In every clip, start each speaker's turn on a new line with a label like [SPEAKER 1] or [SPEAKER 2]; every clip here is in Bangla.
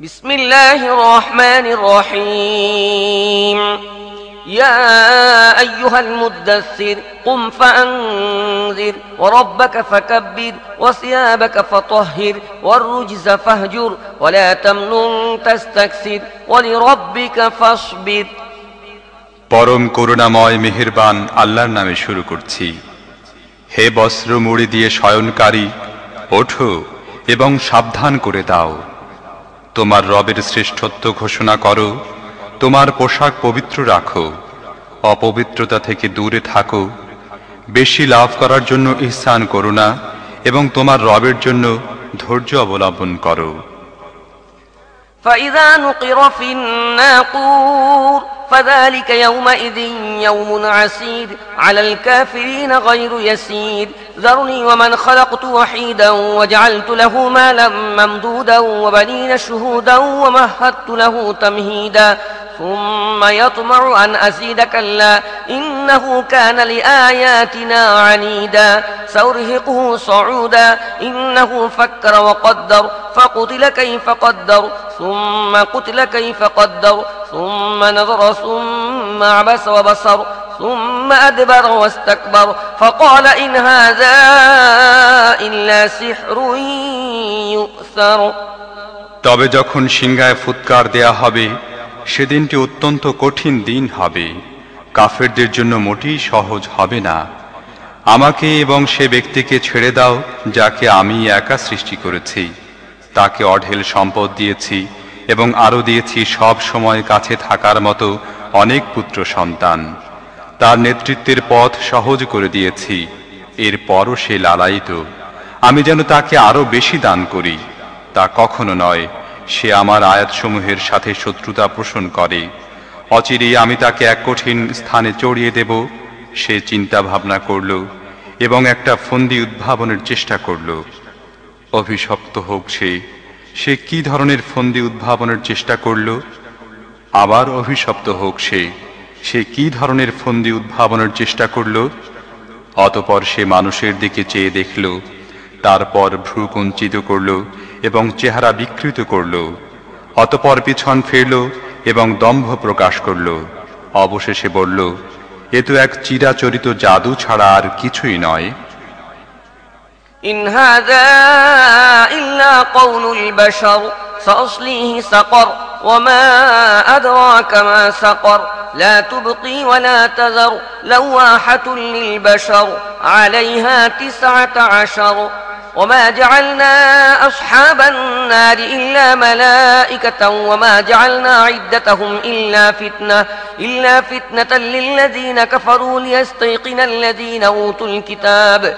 [SPEAKER 1] بسم الله الرحمن الرحيم يا أيها المدثر قم فأنذر وربك فكبر وثيابك فطهر والرجز فاهجر ولا تمنن تستكثر ولربك فاصبر
[SPEAKER 2] পরম করুণাময় মেহেরবান আল্লাহর নামে শুরু করছি হে বস্ত্র মুড়ি দিয়ে শয়নকারী ওঠো এবং সাবধান করে দাও তোমার রবের শ্রেষ্ঠত্ব ঘোষণা করো তোমার পোশাক পবিত্র রাখো অপবিত্রতা থেকে দূরে থাকো বেশি লাভ করার জন্য ইহসান করো না এবং তোমার রবের জন্য ধৈর্য অবলম্বন করো
[SPEAKER 1] فإذا نقر في الناقور فذلك يومئذ يوم عسير. على الكافرين غير يسير. ذرني ومن خلقت وحيدا وجعلت له مالا ممدودا وبنين شهودا ومهدت له تمهيدا. ثم يطمع أن أزيد كلا إنه كان لآياتنا عنيدا. سأرهقه صعودا إنه فكر وقدر. فقتل كيف قدر. ثم قتل كيف قدر. ثم نظر ثم عبس وبصر ثم أدبر واستكبر فقال إن هذا إلا سحر يؤثر
[SPEAKER 2] তবে যখন সিংহায় ফুৎকার দেয়া হবে সেদিনটি অত্যন্ত কঠিন দিন হবে কাফেরদের জন্য মোটেই সহজ হবে না আমাকে এবং সে ব্যক্তিকে ছেড়ে দাও যাকে আমি একা সৃষ্টি করেছি তাকে অঢেল সম্পদ দিয়েছি এবং আরও দিয়েছি সব সময় কাছে থাকার মতো অনেক পুত্র সন্তান। তার নেতৃত্বের পথ সহজ করে দিয়েছি। এরপরও সে লালায়িত। আমি যেন তাকে আরও বেশি দান করি। তা কখনো নয়, সে আমার আয়াতসমূহের সাথে শত্রুতা পোষণ করে। অচিরেই আমি তাকে এক কঠিন স্থানে চড়িয়ে দেব, সে চিন্তা ভাবনা করল এবং একটা ফন্দি উদ্ভাবনের চেষ্টা করল। অভিশপ্ত হোক সে সে কি ধরনের ফন্দি উদ্ভাবনের চেষ্টা করল? আবার অভিশপ্ত হোক সে সে কি ধরনের ফন্দি উদ্ভাবনের চেষ্টা করল? অতপর সে মানুষের দিকে চেয়ে দেখল, তারপর ভ্রু কুঞ্চিত করল এবং চেহারা বিকৃত করল। অতপর পিছন ফিরল এবং দম্ভ প্রকাশ করল। অবশেষে বলল, এ তো এক চিরাচরিত জাদু ছাড়া আর কিছুই নয়।
[SPEAKER 1] إن هذا إلا قول البشر سأصليه سقر وما أدراك ما سقر لا تبقي ولا تذر لواحة للبشر عليها تسعة عشر. وما جعلنا أصحاب النار إلا ملائكة وما جعلنا عدتهم إلا فتنة إلا فتنة للذين كفروا ليستيقن الذين أوتوا الكتاب.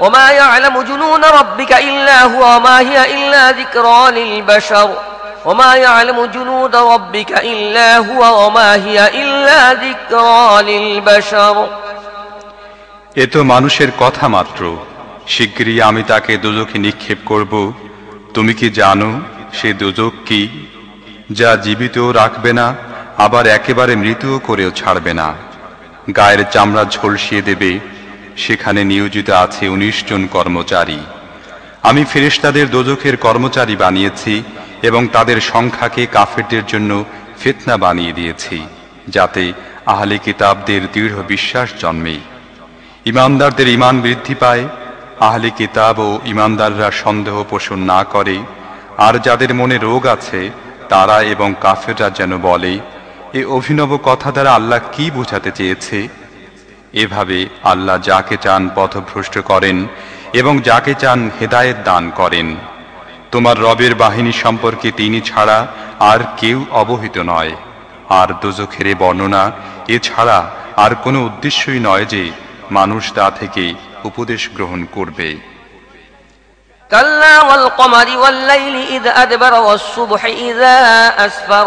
[SPEAKER 1] وما يعلم جنون ربك إلا هو وما هي إلا ذكرى للبشر وما يعلم جنود ربك إلا هو وما هي إلا ذكرى للبشر
[SPEAKER 2] এ তো মানুষের কথা মাত্র শিগগিরই আমি তাকে দুজকে নিক্ষেপ করব তুমি কি জানো সে দুজক কি যা জীবিতও রাখবে না আবার একেবারে মৃতও করেও ছাড়বে না গায়ের চামড়া ঝলসিয়ে দেবে সেখানে নিয়োজিত আছে উনিশ জন কর্মচারী। আমি ফেরেশতাদের দোজখের কর্মচারী বানিয়েছি এবং তাদের সংখ্যাকে কাফেরদের জন্য ফেতনা বানিয়ে দিয়েছি, যাতে আহলে কিতাবদের দৃঢ় বিশ্বাস জন্মে। ইমানদারদের ইমান বৃদ্ধি পায়, আহলে কিতাব ও ইমানদাররা সন্দেহ পোষণ না করে, আর যাদের মনে রোগ আছে, তারা এবং কাফেররা যেন বলে, এ অভিনব কথা দ্বারা আল্লাহ কি বোঝাতে চেয়েছে? এভাবে আল্লাহ যাকে চান পথভ্রষ্ট করেন এবং যাকে চান হেদায়েত দান করেন তোমার রবের বাহিনী সম্পর্কে তিনি ছাড়া আর কেউ অবহিত নয় আর দোজখের এ বর্ণনা এছাড়া আর কোনো উদ্দেশ্যই নয় যে মানুষ তা থেকে উপদেশ গ্রহণ করবে
[SPEAKER 1] كلا والقمر والليل إذ أدبر والصبح إذا أسفر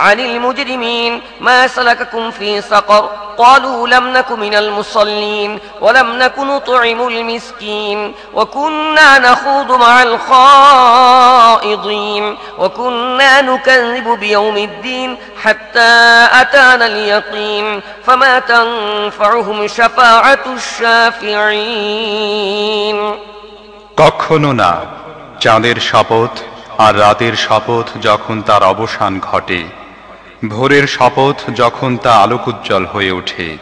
[SPEAKER 1] عن المجرمين ما سلككم في سقر قالوا لم نك من المصلين ولم نك نطعم المسكين وكنا نخوض مع الخائضين وكنا نكذب بيوم الدين حتى أتانا اليقين فما تنفعهم شفاعة الشافعين
[SPEAKER 2] কখনো না চাঁদের শপথ আর রাতের শপথ যখন তার অবসান ঘটে ভোরের শপথ যখন তা আলোকোজ্জ্বল হয়ে ওঠে।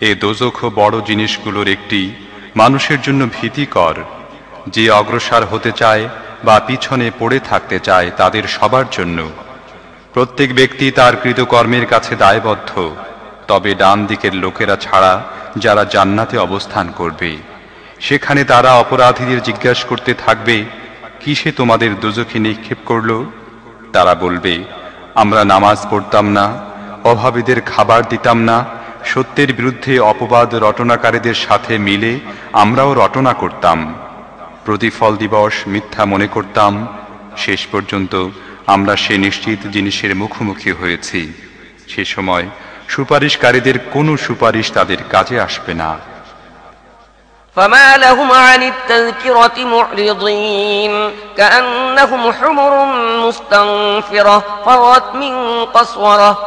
[SPEAKER 2] এ দোজখ বড় জিনিসগুলোর একটি মানুষের জন্য ভীতিকর। যে অগ্রসর হতে চায় বা পিছনে পড়ে থাকতে চায় তাদের সবার জন্য। প্রত্যেক ব্যক্তি তার কৃতকর্মের কাছে দায়বদ্ধ। তবে ডান দিকের লোকেরা ছাড়া যারা জান্নাতে অবস্থান করবে, সেখানে তারা অপরাধীদের জিজ্ঞাসা করতে থাকবে, কিসে তোমাদের দুজখে নিক্ষেপ করল? তারা বলবে আমরা নামাজ পড়তাম না, অভাবীদের খাবার দিতাম না, সত্যের বিরুদ্ধে অপবাদ রটনাকারীদের সাথে মিলে আমরাও রটনা করতাম। প্রতিফল দিবস মিথ্যা মনে করতাম, শেষ পর্যন্ত আমরা সে নিশ্চিত জিনিসের মুখোমুখি হয়েছি। সে সময় সুপারিশকারীদের কোনো সুপারিশ তাদের কাজে আসবে না।
[SPEAKER 1] فما لهم عن التذكرة معرضين كأنهم حمر مستنفرة فرت من قسورة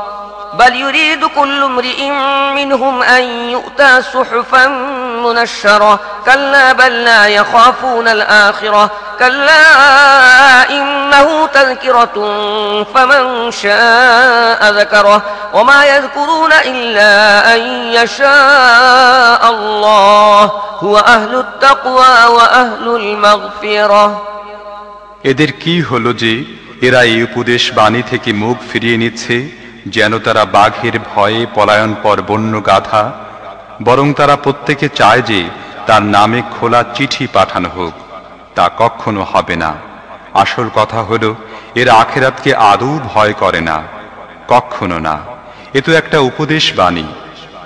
[SPEAKER 1] بل يريد كل امرئ منهم أن يؤتى صحفا منشرة كلا بل لا يخافون الآخرة كلا إنه تذكرة فمن شاء ذكره وما يذكرون إلا أن يشاء الله هو أهل التقوى وأهل المغفرة
[SPEAKER 2] এদের কি হলো যে এরা এই উপদেশ বাণী থেকে মুখ ফিরিয়ে নিচ্ছে যেন তারা বাঘের ভয়ে পলায়ন পর বন্য গাধা বরং তারা প্রত্যেকে চায় যে তার নামে খোলা চিঠি পাঠানো হোক তা কখনো হবে না। আসল কথা হলো, এরা আখেরাতকে আদৌ ভয় করে না। কখনো না। এ তো একটা উপদেশ বাণী।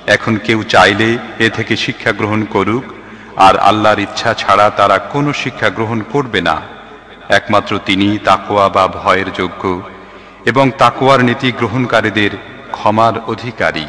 [SPEAKER 2] এখন কেউ চাইলে এ থেকে শিক্ষা গ্রহণ করুক, আর আল্লাহর ইচ্ছা ছাড়া তারা কোনো শিক্ষা গ্রহণ করবে না। একমাত্র তিনি তাকোয়া বা ভয়ের যোগ্য, এবং তাকোয়ার নীতি গ্রহণকারীদের ক্ষমার অধিকারী।